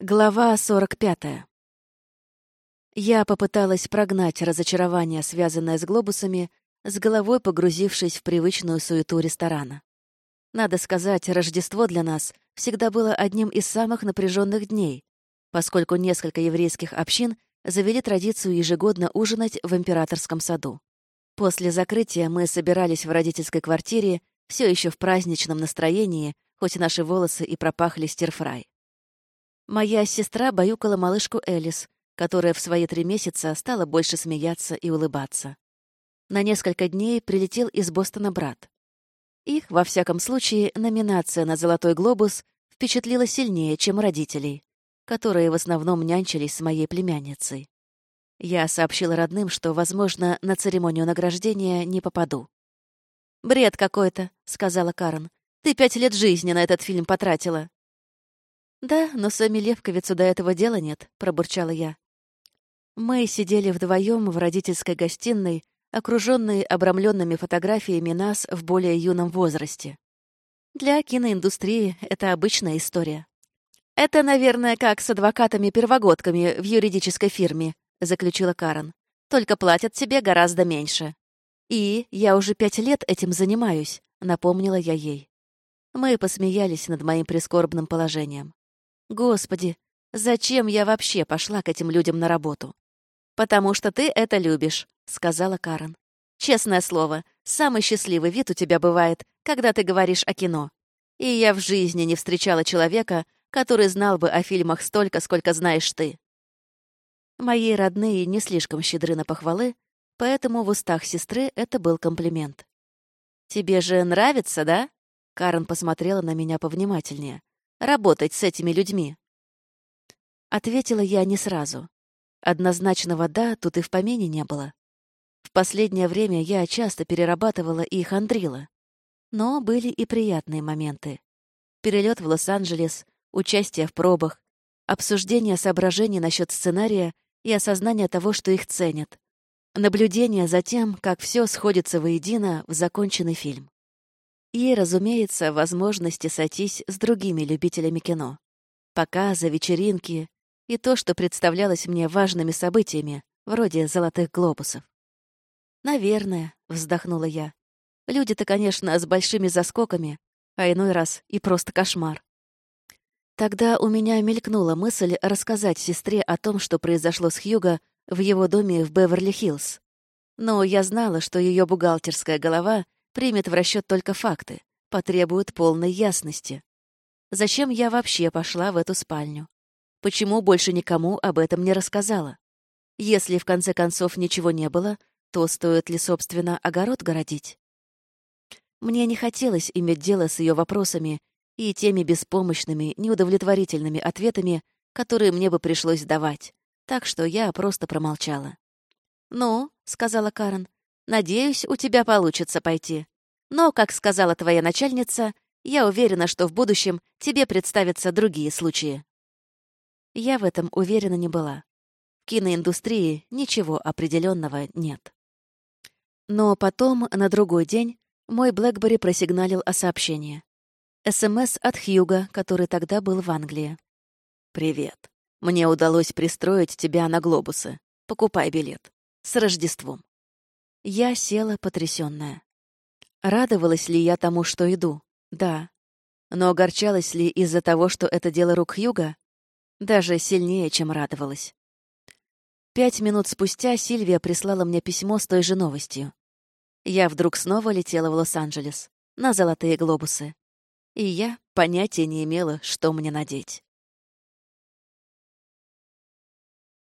Глава 45. Я попыталась прогнать разочарование, связанное с глобусами, с головой погрузившись в привычную суету ресторана. Надо сказать, Рождество для нас всегда было одним из самых напряженных дней, поскольку несколько еврейских общин завели традицию ежегодно ужинать в императорском саду. После закрытия мы собирались в родительской квартире, все еще в праздничном настроении, хоть наши волосы и пропахли стирфрай. Моя сестра баюкала малышку Элис, которая в свои три месяца стала больше смеяться и улыбаться. На несколько дней прилетел из Бостона брат. Их, во всяком случае, номинация на «Золотой глобус» впечатлила сильнее, чем родителей, которые в основном нянчились с моей племянницей. Я сообщила родным, что, возможно, на церемонию награждения не попаду. «Бред какой-то», — сказала Карен. «Ты пять лет жизни на этот фильм потратила». «Да, но Сами Левковицу до этого дела нет», — пробурчала я. Мы сидели вдвоем в родительской гостиной, окруженные обрамленными фотографиями нас в более юном возрасте. Для киноиндустрии это обычная история. «Это, наверное, как с адвокатами-первогодками в юридической фирме», — заключила Карен. «Только платят тебе гораздо меньше». «И я уже пять лет этим занимаюсь», — напомнила я ей. Мы посмеялись над моим прискорбным положением. Господи, зачем я вообще пошла к этим людям на работу? Потому что ты это любишь, сказала Карен. Честное слово, самый счастливый вид у тебя бывает, когда ты говоришь о кино. И я в жизни не встречала человека, который знал бы о фильмах столько, сколько знаешь ты. Мои родные не слишком щедры на похвалы, поэтому в устах сестры это был комплимент. «Тебе же нравится, да?» Карен посмотрела на меня повнимательнее работать с этими людьми? Ответила я не сразу. Однозначного «да» тут и в помине не было. В последнее время я часто перерабатывала и хандрила. Но были и приятные моменты. Перелет в Лос-Анджелес, участие в пробах, обсуждение соображений насчет сценария и осознание того, что их ценят. Наблюдение за тем, как все сходится воедино в законченный фильм. И, разумеется, возможности сойтись с другими любителями кино. Показы, вечеринки и то, что представлялось мне важными событиями, вроде «Золотых глобусов». «Наверное», — вздохнула я. «Люди-то, конечно, с большими заскоками, а иной раз и просто кошмар». Тогда у меня мелькнула мысль рассказать сестре о том, что произошло с Хьюго в его доме в Беверли-Хиллз. Но я знала, что ее бухгалтерская голова примет в расчет только факты, потребует полной ясности. Зачем я вообще пошла в эту спальню? Почему больше никому об этом не рассказала? Если в конце концов ничего не было, то стоит ли, собственно, огород городить? Мне не хотелось иметь дело с ее вопросами и теми беспомощными, неудовлетворительными ответами, которые мне бы пришлось давать, так что я просто промолчала. «Ну», — сказала Карен, Надеюсь, у тебя получится пойти. Но, как сказала твоя начальница, я уверена, что в будущем тебе представятся другие случаи. Я в этом уверена не была. В киноиндустрии ничего определенного нет. Но потом, на другой день, мой Блэкбери просигналил о сообщении. СМС от Хьюга, который тогда был в Англии. «Привет. Мне удалось пристроить тебя на глобусы. Покупай билет. С Рождеством». Я села потрясённая. Радовалась ли я тому, что иду? Да. Но огорчалась ли из-за того, что это дело рук Юга? Даже сильнее, чем радовалась. Пять минут спустя Сильвия прислала мне письмо с той же новостью. Я вдруг снова летела в Лос-Анджелес на золотые глобусы. И я понятия не имела, что мне надеть.